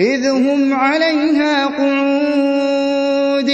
إِذْ هُمْ عَلَيْهَا قُعُودٌ.